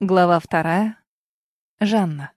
Глава вторая. Жанна.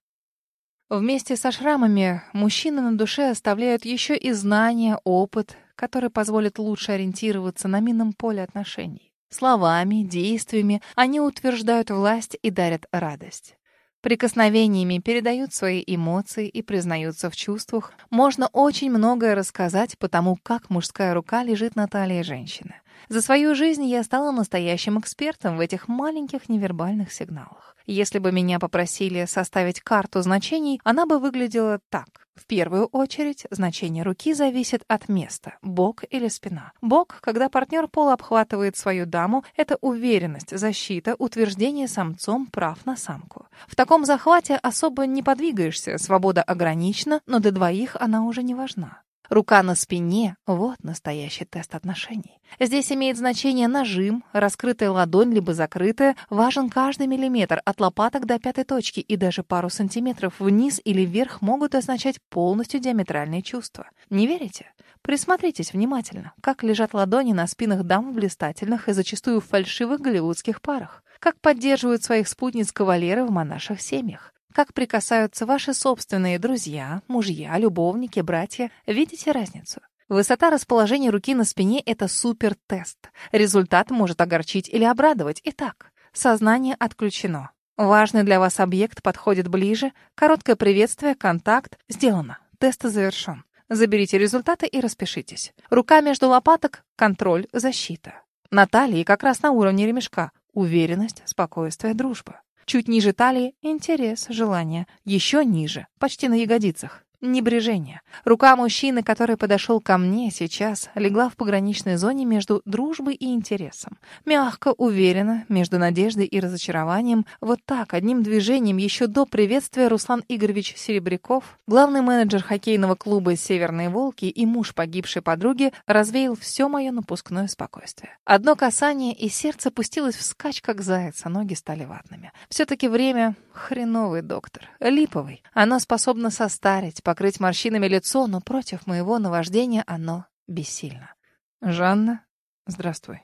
Вместе со шрамами мужчины на душе оставляют еще и знания, опыт, который позволит лучше ориентироваться на минном поле отношений. Словами, действиями они утверждают власть и дарят радость. Прикосновениями передают свои эмоции и признаются в чувствах. Можно очень многое рассказать по тому, как мужская рука лежит на талии женщины. За свою жизнь я стала настоящим экспертом в этих маленьких невербальных сигналах. Если бы меня попросили составить карту значений, она бы выглядела так. В первую очередь, значение руки зависит от места – бок или спина. Бок, когда партнер пола обхватывает свою даму, это уверенность, защита, утверждение самцом прав на самку. В таком захвате особо не подвигаешься, свобода ограничена, но до двоих она уже не важна. Рука на спине — вот настоящий тест отношений. Здесь имеет значение нажим, раскрытая ладонь либо закрытая. Важен каждый миллиметр от лопаток до пятой точки, и даже пару сантиметров вниз или вверх могут означать полностью диаметральные чувства. Не верите? Присмотритесь внимательно, как лежат ладони на спинах дам в блистательных и зачастую фальшивых голливудских парах. Как поддерживают своих спутниц кавалеры в монаших семьях как прикасаются ваши собственные друзья, мужья, любовники, братья. Видите разницу? Высота расположения руки на спине — это супер-тест. Результат может огорчить или обрадовать. Итак, сознание отключено. Важный для вас объект подходит ближе. Короткое приветствие, контакт. Сделано. Тест завершен. Заберите результаты и распишитесь. Рука между лопаток — контроль, защита. На талии как раз на уровне ремешка. Уверенность, спокойствие, дружба. Чуть ниже талии — интерес, желание. Еще ниже, почти на ягодицах. Небрежение. Рука мужчины, который подошел ко мне сейчас, легла в пограничной зоне между дружбой и интересом. Мягко, уверенно, между надеждой и разочарованием. Вот так, одним движением, еще до приветствия Руслан Игоревич Серебряков, главный менеджер хоккейного клуба «Северные волки» и муж погибшей подруги, развеял все мое напускное спокойствие. Одно касание, и сердце пустилось вскачь, как заяц, а ноги стали ватными. Все-таки время — хреновый доктор, липовый. Оно способно состарить, покрыть морщинами лицо, но против моего наваждения оно бессильно. «Жанна, здравствуй».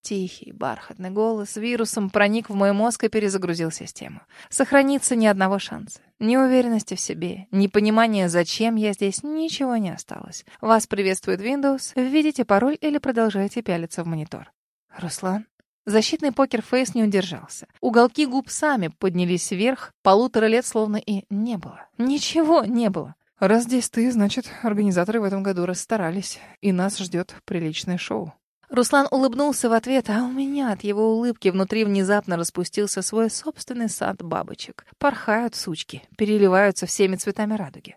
Тихий, бархатный голос вирусом проник в мой мозг и перезагрузил систему. Сохраниться ни одного шанса. Ни уверенности в себе, ни понимания, зачем я здесь, ничего не осталось. Вас приветствует Windows. Введите пароль или продолжайте пялиться в монитор. Руслан? Защитный покер-фейс не удержался. Уголки губ сами поднялись вверх, полутора лет словно и не было. Ничего не было. Раз здесь ты, значит, организаторы в этом году расстарались, и нас ждет приличное шоу. Руслан улыбнулся в ответ, а у меня от его улыбки внутри внезапно распустился свой собственный сад бабочек. Порхают сучки, переливаются всеми цветами радуги.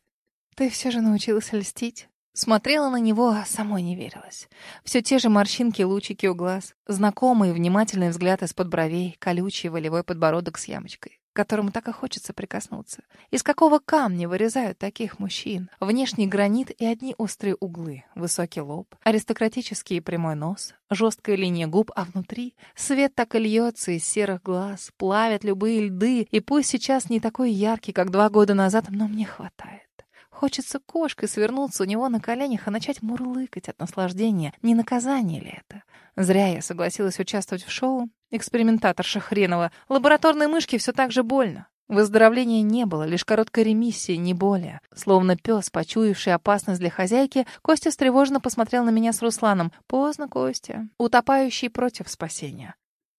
Ты все же научился льстить? Смотрела на него, а самой не верилась. Все те же морщинки-лучики у глаз, знакомый внимательный взгляд из-под бровей, колючий волевой подбородок с ямочкой, к которому так и хочется прикоснуться. Из какого камня вырезают таких мужчин? Внешний гранит и одни острые углы, высокий лоб, аристократический прямой нос, жесткая линия губ, а внутри свет так и льется из серых глаз, плавят любые льды, и пусть сейчас не такой яркий, как два года назад, но мне хватает. Хочется кошкой свернуться у него на коленях и начать мурлыкать от наслаждения. Не наказание ли это? Зря я согласилась участвовать в шоу. Экспериментаторша хренова. Лабораторной мышке все так же больно. Выздоровления не было, лишь короткой ремиссии, не более. Словно пес, почуявший опасность для хозяйки, Костя встревоженно посмотрел на меня с Русланом. Поздно, Костя. Утопающий против спасения.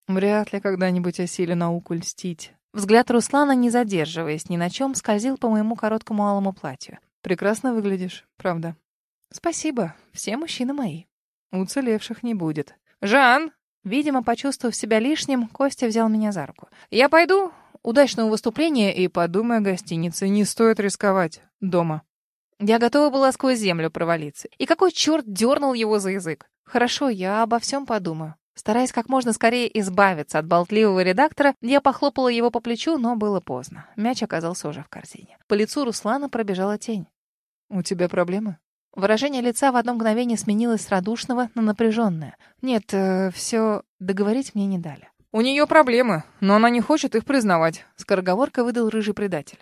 Вряд ли когда-нибудь осилю науку льстить. Взгляд Руслана, не задерживаясь ни на чем, скользил по моему короткому алому платью. Прекрасно выглядишь, правда. Спасибо. Все мужчины мои. Уцелевших не будет. Жан! Видимо, почувствовав себя лишним, Костя взял меня за руку. Я пойду. Удачного выступления и подумай о гостинице. Не стоит рисковать. Дома. Я готова была сквозь землю провалиться. И какой черт дернул его за язык? Хорошо, я обо всем подумаю. Стараясь как можно скорее избавиться от болтливого редактора, я похлопала его по плечу, но было поздно. Мяч оказался уже в корзине. По лицу Руслана пробежала тень. «У тебя проблемы?» Выражение лица в одно мгновение сменилось с радушного на напряженное. «Нет, э, все договорить мне не дали». «У нее проблемы, но она не хочет их признавать», — скороговорка выдал рыжий предатель.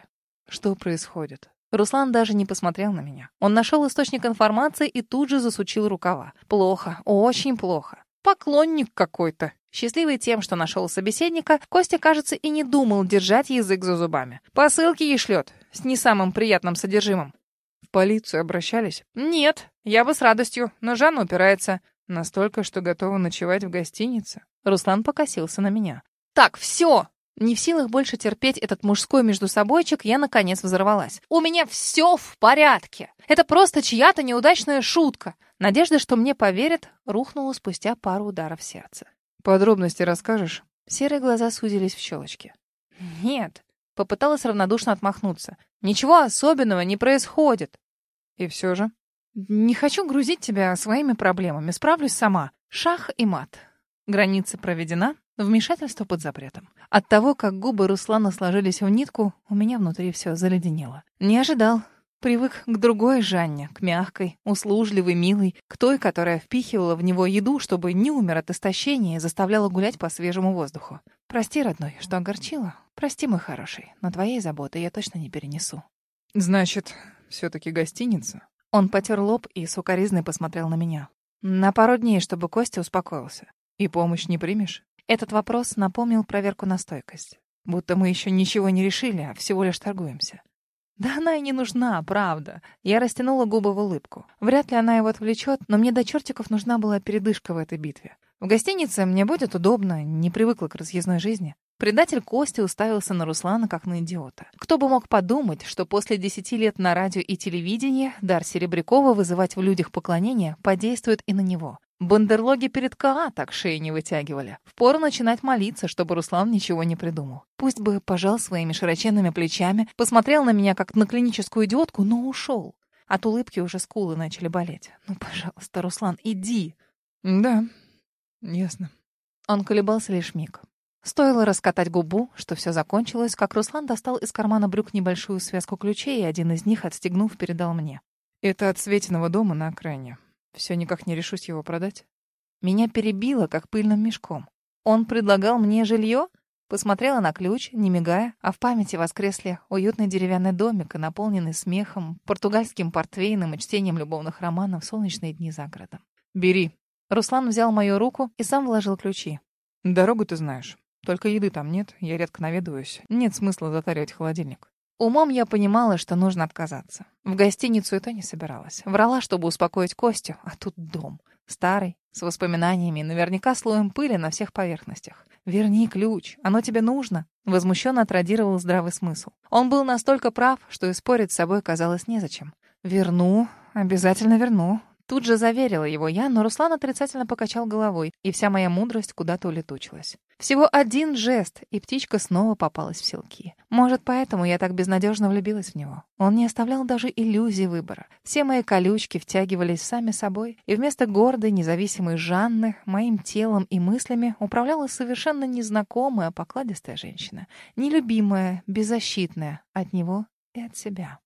«Что происходит?» Руслан даже не посмотрел на меня. Он нашел источник информации и тут же засучил рукава. «Плохо, очень плохо. Поклонник какой-то. Счастливый тем, что нашел собеседника, Костя, кажется, и не думал держать язык за зубами. Посылки ей шлет, с не самым приятным содержимым. В полицию обращались? Нет, я бы с радостью, но Жанна упирается. Настолько, что готова ночевать в гостинице? Руслан покосился на меня. Так, все! Не в силах больше терпеть этот мужской между собойчик, я наконец взорвалась. У меня все в порядке. Это просто чья-то неудачная шутка. Надежда, что мне поверят, рухнула спустя пару ударов сердца. Подробности расскажешь? Серые глаза сузились в щелочки. Нет. Попыталась равнодушно отмахнуться. Ничего особенного не происходит. И все же? Не хочу грузить тебя своими проблемами. Справлюсь сама. Шах и мат. Граница проведена, вмешательство под запретом. От того, как губы Руслана сложились в нитку, у меня внутри все заледенело. Не ожидал. Привык к другой Жанне, к мягкой, услужливой, милой, к той, которая впихивала в него еду, чтобы не умер от истощения и заставляла гулять по свежему воздуху. Прости, родной, что огорчила. Прости, мой хороший, но твоей заботы я точно не перенесу. Значит, все-таки гостиница? Он потер лоб и сукоризной посмотрел на меня. На пару дней, чтобы Костя успокоился. И помощь не примешь? Этот вопрос напомнил проверку на стойкость. Будто мы еще ничего не решили, а всего лишь торгуемся. Да она и не нужна, правда. Я растянула губы в улыбку. Вряд ли она его отвлечет, но мне до чертиков нужна была передышка в этой битве. В гостинице мне будет удобно, не привыкла к разъездной жизни. Предатель Кости уставился на Руслана как на идиота. Кто бы мог подумать, что после десяти лет на радио и телевидении дар Серебрякова вызывать в людях поклонение подействует и на него. Бандерлоги перед КА так шеи не вытягивали. Впору начинать молиться, чтобы Руслан ничего не придумал. Пусть бы пожал своими широченными плечами, посмотрел на меня как на клиническую идиотку, но ушел. От улыбки уже скулы начали болеть. «Ну, пожалуйста, Руслан, иди!» «Да, ясно». Он колебался лишь миг. Стоило раскатать губу, что все закончилось, как Руслан достал из кармана брюк небольшую связку ключей, и один из них, отстегнув, передал мне. «Это от Светиного дома на окраине. Все никак не решусь его продать. Меня перебило, как пыльным мешком. Он предлагал мне жилье? Посмотрела на ключ, не мигая, а в памяти воскресли уютный деревянный домик, наполненный смехом, португальским портвейном и чтением любовных романов в солнечные дни за городом. «Бери». Руслан взял мою руку и сам вложил ключи. «Дорогу ты знаешь. Только еды там нет, я редко наведываюсь. Нет смысла затаривать холодильник». Умом я понимала, что нужно отказаться. В гостиницу это не собиралась. Врала, чтобы успокоить Костю, а тут дом. Старый, с воспоминаниями, наверняка слоем пыли на всех поверхностях. «Верни ключ, оно тебе нужно», — возмущенно отрадировал здравый смысл. Он был настолько прав, что и спорить с собой казалось незачем. «Верну, обязательно верну», Тут же заверила его я, но Руслан отрицательно покачал головой, и вся моя мудрость куда-то улетучилась. Всего один жест, и птичка снова попалась в селки. Может, поэтому я так безнадежно влюбилась в него. Он не оставлял даже иллюзий выбора. Все мои колючки втягивались сами собой, и вместо гордой, независимой Жанны моим телом и мыслями управляла совершенно незнакомая, покладистая женщина. Нелюбимая, беззащитная от него и от себя.